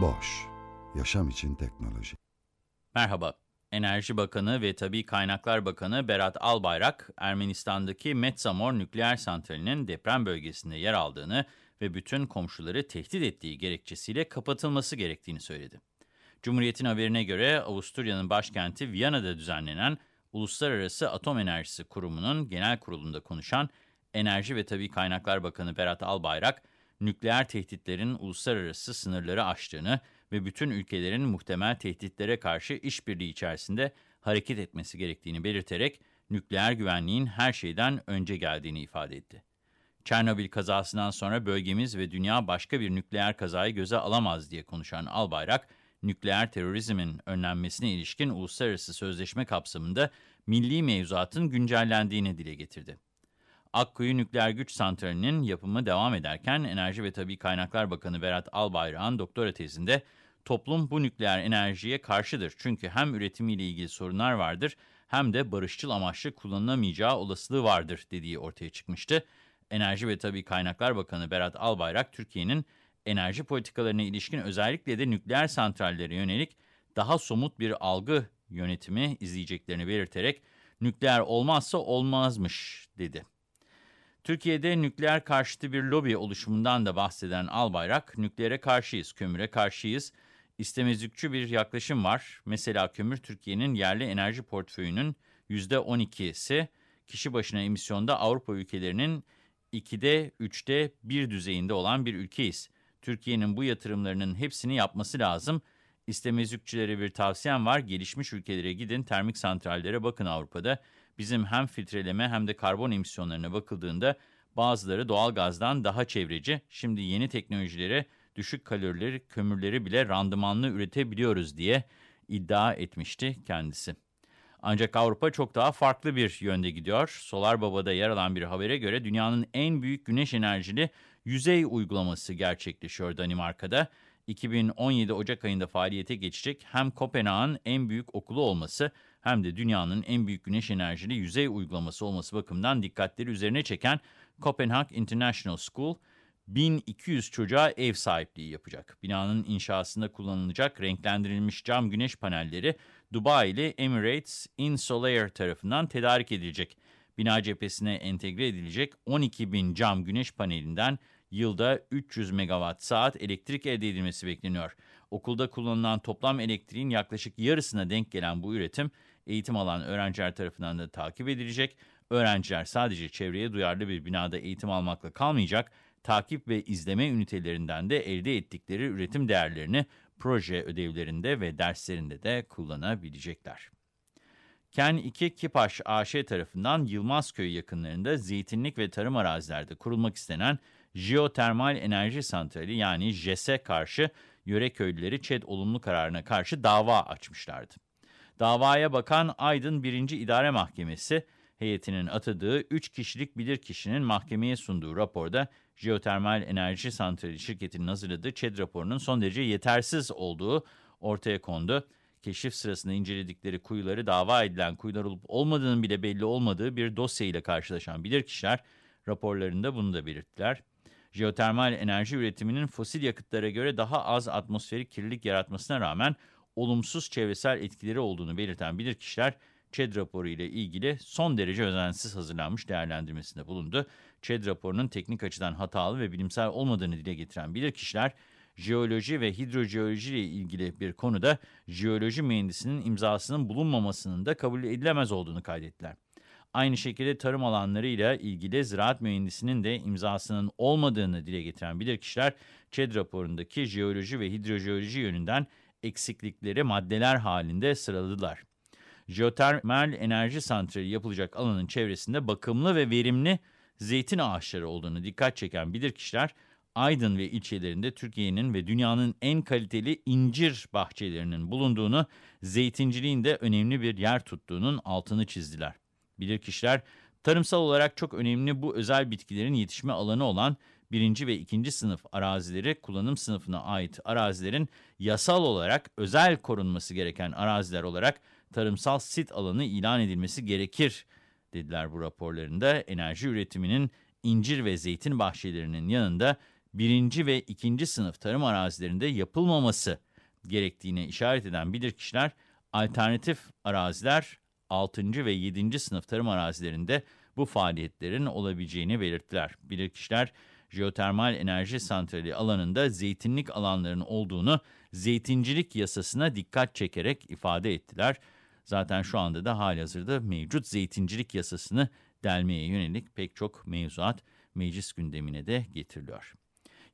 Boş, yaşam için teknoloji. Merhaba. Enerji Bakanı ve Tabi Kaynaklar Bakanı Berat Albayrak, Ermenistan'daki Metsamor nükleer santralinin deprem bölgesinde yer aldığını ve bütün komşuları tehdit ettiği gerekçesiyle kapatılması gerektiğini söyledi. Cumhuriyet'in haberine göre Avusturya'nın başkenti Viyana'da düzenlenen Uluslararası Atom Enerjisi Kurumu'nun genel kurulunda konuşan Enerji ve Tabi Kaynaklar Bakanı Berat Albayrak, nükleer tehditlerin uluslararası sınırları aştığını ve bütün ülkelerin muhtemel tehditlere karşı işbirliği içerisinde hareket etmesi gerektiğini belirterek nükleer güvenliğin her şeyden önce geldiğini ifade etti. Çernobil kazasından sonra bölgemiz ve dünya başka bir nükleer kazayı göze alamaz diye konuşan Albayrak, nükleer terörizmin önlenmesine ilişkin uluslararası sözleşme kapsamında milli mevzuatın güncellendiğini dile getirdi. Akkuyu Nükleer Güç Santrali'nin yapımı devam ederken Enerji ve Tabi Kaynaklar Bakanı Berat Albayrak'ın doktora tezinde toplum bu nükleer enerjiye karşıdır. Çünkü hem üretimiyle ilgili sorunlar vardır hem de barışçıl amaçlı kullanılamayacağı olasılığı vardır dediği ortaya çıkmıştı. Enerji ve Tabi Kaynaklar Bakanı Berat Albayrak, Türkiye'nin enerji politikalarına ilişkin özellikle de nükleer santrallere yönelik daha somut bir algı yönetimi izleyeceklerini belirterek nükleer olmazsa olmazmış dedi. Türkiye'de nükleer karşıtı bir lobi oluşumundan da bahseden Albayrak, nükleere karşıyız, kömüre karşıyız, istemezlikçi bir yaklaşım var. Mesela kömür Türkiye'nin yerli enerji portföyünün %12'si, kişi başına emisyonda Avrupa ülkelerinin 2'de 3'te 1 düzeyinde olan bir ülkeyiz. Türkiye'nin bu yatırımlarının hepsini yapması lazım. İstemezlikçilere bir tavsiyem var. Gelişmiş ülkelere gidin, termik santrallere bakın Avrupa'da. Bizim hem filtreleme hem de karbon emisyonlarına bakıldığında bazıları doğal gazdan daha çevreci. Şimdi yeni teknolojilere düşük kalorileri, kömürleri bile randımanlı üretebiliyoruz diye iddia etmişti kendisi. Ancak Avrupa çok daha farklı bir yönde gidiyor. Solar Baba'da yer alan bir habere göre dünyanın en büyük güneş enerjili yüzey uygulaması gerçekleşiyor Danimarka'da. 2017 Ocak ayında faaliyete geçecek hem Kopenhag'ın en büyük okulu olması hem de dünyanın en büyük güneş enerjili yüzey uygulaması olması bakımından dikkatleri üzerine çeken Copenhagen International School, 1200 çocuğa ev sahipliği yapacak. Binanın inşasında kullanılacak renklendirilmiş cam güneş panelleri Dubai ile Emirates Insolair tarafından tedarik edilecek. Bina cephesine entegre edilecek 12 bin cam güneş panelinden yılda 300 megawatt saat elektrik elde edilmesi bekleniyor. Okulda kullanılan toplam elektriğin yaklaşık yarısına denk gelen bu üretim, eğitim alan öğrenciler tarafından da takip edilecek. Öğrenciler sadece çevreye duyarlı bir binada eğitim almakla kalmayacak, takip ve izleme ünitelerinden de elde ettikleri üretim değerlerini proje ödevlerinde ve derslerinde de kullanabilecekler. Ken 2 Kipaş AŞ tarafından Yılmazköy yakınlarında zeytinlik ve tarım arazilerde kurulmak istenen jeotermal enerji santrali yani JES'e karşı yöre köylüleri ÇED olumlu kararına karşı dava açmışlardı. Davaya bakan Aydın 1. İdare Mahkemesi heyetinin atadığı 3 kişilik bilirkişinin mahkemeye sunduğu raporda jeotermal enerji santrali şirketinin hazırladığı ÇED raporunun son derece yetersiz olduğu ortaya kondu. Keşif sırasında inceledikleri kuyuları dava edilen kuyular olup olmadığının bile belli olmadığı bir dosya ile karşılaşan bilirkişiler raporlarında bunu da belirttiler. Jeotermal enerji üretiminin fosil yakıtlara göre daha az atmosferik kirlilik yaratmasına rağmen olumsuz çevresel etkileri olduğunu belirten bilirkişiler, ÇED raporu ile ilgili son derece özensiz hazırlanmış değerlendirmesinde bulundu. ÇED raporunun teknik açıdan hatalı ve bilimsel olmadığını dile getiren bilirkişiler, jeoloji ve hidrojeoloji ile ilgili bir konuda jeoloji mühendisinin imzasının bulunmamasının da kabul edilemez olduğunu kaydettiler. Aynı şekilde tarım alanlarıyla ilgili ziraat mühendisinin de imzasının olmadığını dile getiren bilirkişiler, ÇED raporundaki jeoloji ve hidrojeoloji yönünden eksiklikleri maddeler halinde sıraladılar. Jeotermal enerji santrali yapılacak alanın çevresinde bakımlı ve verimli zeytin ağaçları olduğunu dikkat çeken bilirkişiler, Aydın ve ilçelerinde Türkiye'nin ve dünyanın en kaliteli incir bahçelerinin bulunduğunu, zeytinciliğin de önemli bir yer tuttuğunun altını çizdiler. Bilirkişiler, tarımsal olarak çok önemli bu özel bitkilerin yetişme alanı olan birinci ve ikinci sınıf arazileri, kullanım sınıfına ait arazilerin yasal olarak özel korunması gereken araziler olarak tarımsal sit alanı ilan edilmesi gerekir, dediler bu raporlarında. Enerji üretiminin incir ve zeytin bahçelerinin yanında birinci ve ikinci sınıf tarım arazilerinde yapılmaması gerektiğine işaret eden bilirkişiler, alternatif araziler 6. ve 7. sınıf tarım arazilerinde bu faaliyetlerin olabileceğini belirttiler. Bilirkişiler, jeotermal enerji santrali alanında zeytinlik alanlarının olduğunu zeytincilik yasasına dikkat çekerek ifade ettiler. Zaten şu anda da halihazırda mevcut zeytincilik yasasını delmeye yönelik pek çok mevzuat meclis gündemine de getiriliyor.